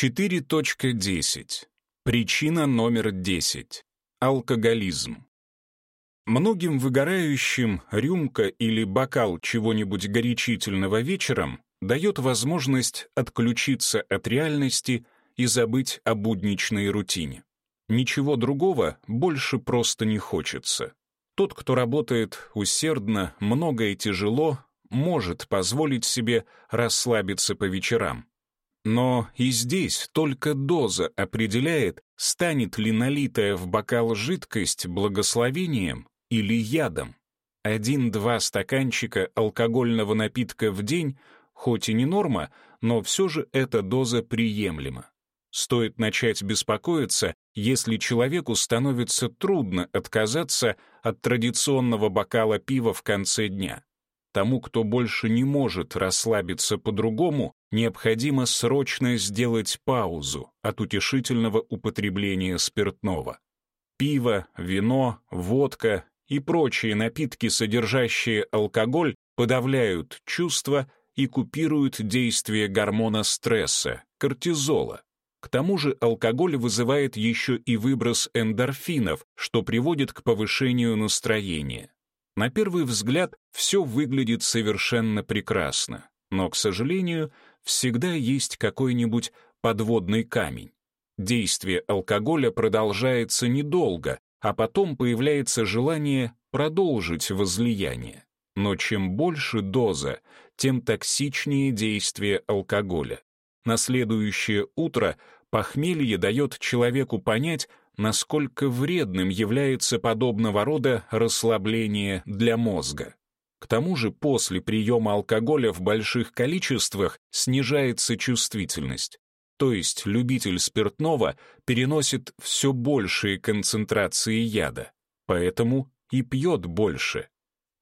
4.10. Причина номер 10. Алкоголизм. Многим выгорающим рюмка или бокал чего-нибудь горячительного вечером дает возможность отключиться от реальности и забыть о будничной рутине. Ничего другого больше просто не хочется. Тот, кто работает усердно, много и тяжело, может позволить себе расслабиться по вечерам. Но и здесь только доза определяет, станет ли налитая в бокал жидкость благословением или ядом. Один-два стаканчика алкогольного напитка в день, хоть и не норма, но все же эта доза приемлема. Стоит начать беспокоиться, если человеку становится трудно отказаться от традиционного бокала пива в конце дня. Тому, кто больше не может расслабиться по-другому, необходимо срочно сделать паузу от утешительного употребления спиртного. Пиво, вино, водка и прочие напитки, содержащие алкоголь, подавляют чувства и купируют действие гормона стресса, кортизола. К тому же алкоголь вызывает еще и выброс эндорфинов, что приводит к повышению настроения. На первый взгляд все выглядит совершенно прекрасно, но, к сожалению, всегда есть какой-нибудь подводный камень. Действие алкоголя продолжается недолго, а потом появляется желание продолжить возлияние. Но чем больше доза, тем токсичнее действие алкоголя. На следующее утро похмелье дает человеку понять, насколько вредным является подобного рода расслабление для мозга. К тому же после приема алкоголя в больших количествах снижается чувствительность. То есть любитель спиртного переносит все большие концентрации яда, поэтому и пьет больше.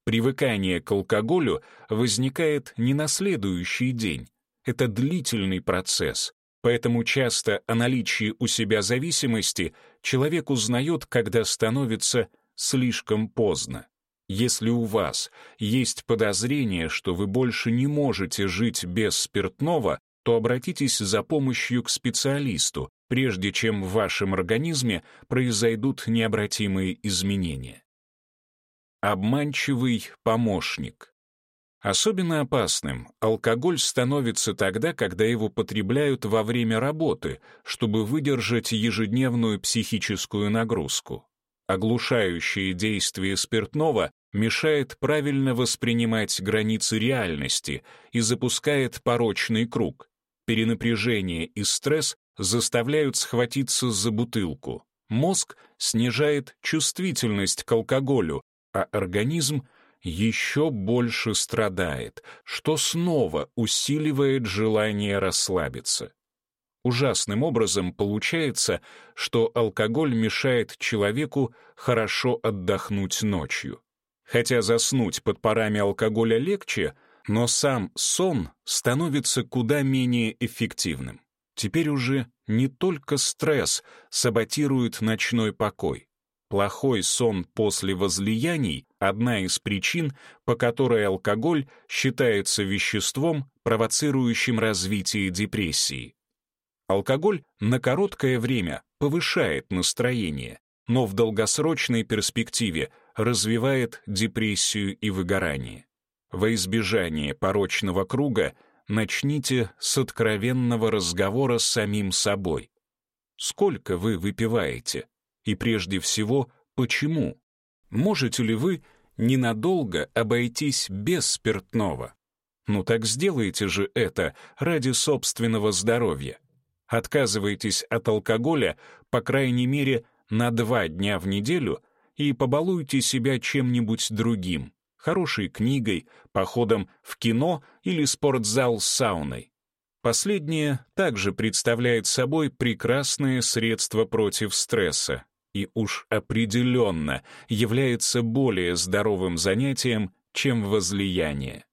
Привыкание к алкоголю возникает не на следующий день. Это длительный процесс, Поэтому часто о наличии у себя зависимости человек узнает, когда становится слишком поздно. Если у вас есть подозрение, что вы больше не можете жить без спиртного, то обратитесь за помощью к специалисту, прежде чем в вашем организме произойдут необратимые изменения. Обманчивый помощник. Особенно опасным алкоголь становится тогда, когда его потребляют во время работы, чтобы выдержать ежедневную психическую нагрузку. Оглушающее действие спиртного мешает правильно воспринимать границы реальности и запускает порочный круг. Перенапряжение и стресс заставляют схватиться за бутылку. Мозг снижает чувствительность к алкоголю, а организм еще больше страдает, что снова усиливает желание расслабиться. Ужасным образом получается, что алкоголь мешает человеку хорошо отдохнуть ночью. Хотя заснуть под парами алкоголя легче, но сам сон становится куда менее эффективным. Теперь уже не только стресс саботирует ночной покой. Плохой сон после возлияний — одна из причин, по которой алкоголь считается веществом, провоцирующим развитие депрессии. Алкоголь на короткое время повышает настроение, но в долгосрочной перспективе развивает депрессию и выгорание. Во избежание порочного круга начните с откровенного разговора с самим собой. Сколько вы выпиваете? И прежде всего, почему? Можете ли вы ненадолго обойтись без спиртного? Ну так сделайте же это ради собственного здоровья. Отказывайтесь от алкоголя, по крайней мере, на два дня в неделю и побалуйте себя чем-нибудь другим, хорошей книгой, походом в кино или спортзал с сауной. Последнее также представляет собой прекрасное средство против стресса, и уж определенно является более здоровым занятием, чем возлияние.